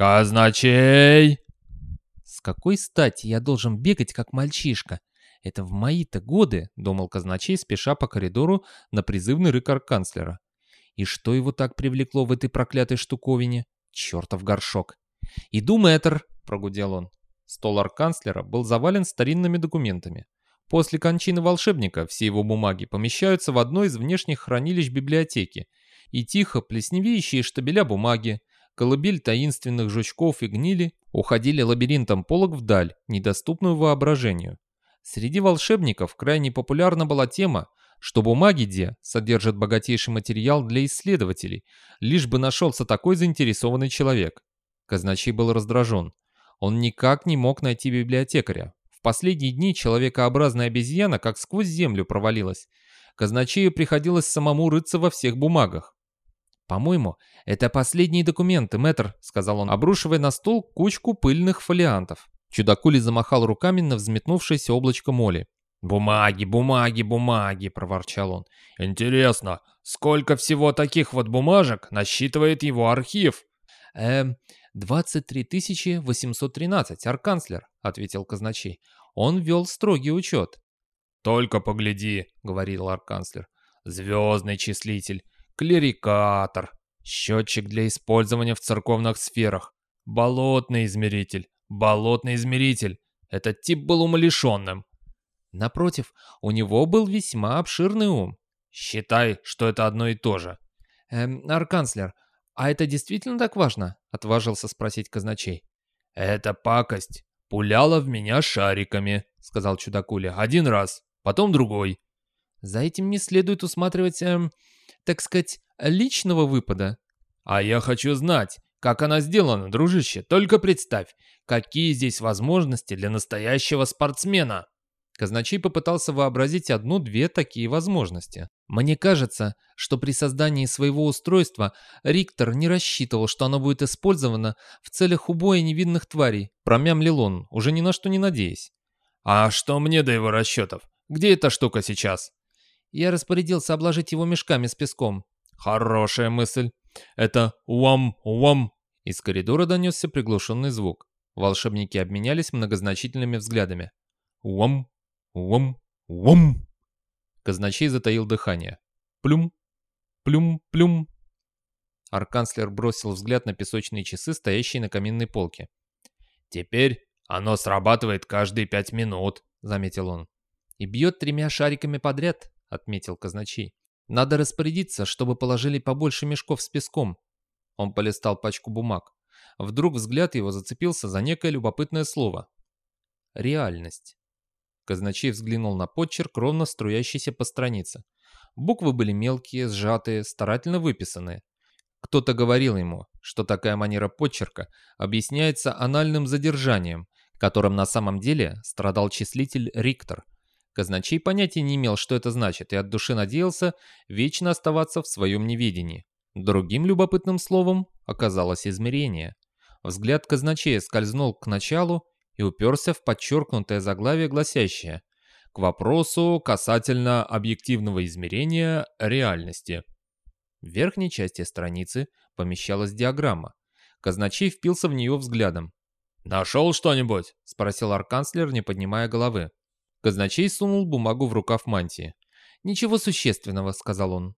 «Казначей!» С какой стати я должен бегать, как мальчишка? Это в мои-то годы, думал казначей, спеша по коридору на призывный рык арканцлера. И что его так привлекло в этой проклятой штуковине? Чертов горшок. «Иду, мэтр!» — прогудел он. Стол арканцлера был завален старинными документами. После кончины волшебника все его бумаги помещаются в одно из внешних хранилищ библиотеки, и тихо плесневеющие штабеля бумаги, колыбель таинственных жучков и гнили уходили лабиринтом полок вдаль, недоступную воображению. Среди волшебников крайне популярна была тема, что бумаги Де содержат богатейший материал для исследователей, лишь бы нашелся такой заинтересованный человек. Казначей был раздражен. Он никак не мог найти библиотекаря. В последние дни человекообразная обезьяна как сквозь землю провалилась. Казначею приходилось самому рыться во всех бумагах. «По-моему, это последние документы, мэтр», — сказал он, обрушивая на стол кучку пыльных фолиантов. Чудакули замахал руками на взметнувшееся облачко моли. «Бумаги, бумаги, бумаги!» — проворчал он. «Интересно, сколько всего таких вот бумажек насчитывает его архив?» «Эм, 23 813, арканцлер», — ответил казначей. «Он вел строгий учет». «Только погляди», — говорил арканцлер. «Звездный числитель, клерикатор, счетчик для использования в церковных сферах, болотный измеритель, болотный измеритель. Этот тип был умалишенным. Напротив, у него был весьма обширный ум. Считай, что это одно и то же. Эм, арканцлер, а это действительно так важно? Отважился спросить казначей. Эта пакость пуляла в меня шариками, сказал чудакуля. Один раз, потом другой. За этим не следует усматривать, эм, так сказать, личного выпада. А я хочу знать, как она сделана, дружище. Только представь, какие здесь возможности для настоящего спортсмена. Казначей попытался вообразить одну-две такие возможности. Мне кажется, что при создании своего устройства Риктор не рассчитывал, что оно будет использовано в целях убоя невинных тварей. Промямлил он, уже ни на что не надеясь. А что мне до его расчетов? Где эта штука сейчас? Я распорядился обложить его мешками с песком. Хорошая мысль. Это уам-уам. Из коридора донесся приглушенный звук. Волшебники обменялись многозначительными взглядами. Уам, уам, уам. Казначей затаил дыхание. Плюм, плюм, плюм. Арканцлер бросил взгляд на песочные часы, стоящие на каминной полке. «Теперь оно срабатывает каждые пять минут», — заметил он. «И бьет тремя шариками подряд», — отметил казначей. «Надо распорядиться, чтобы положили побольше мешков с песком». Он полистал пачку бумаг. Вдруг взгляд его зацепился за некое любопытное слово. «Реальность». Казначей взглянул на подчерк, ровно струящийся по странице. Буквы были мелкие, сжатые, старательно выписанные. Кто-то говорил ему, что такая манера подчерка объясняется анальным задержанием, которым на самом деле страдал числитель Риктор. Казначей понятия не имел, что это значит, и от души надеялся вечно оставаться в своем неведении. Другим любопытным словом оказалось измерение. Взгляд казначея скользнул к началу и уперся в подчеркнутое заглавие, гласящее «К вопросу касательно объективного измерения реальности». В верхней части страницы помещалась диаграмма. Казначей впился в нее взглядом. «Нашел что-нибудь?» — спросил арканцлер, не поднимая головы. Казначей сунул бумагу в рукав мантии. «Ничего существенного», — сказал он.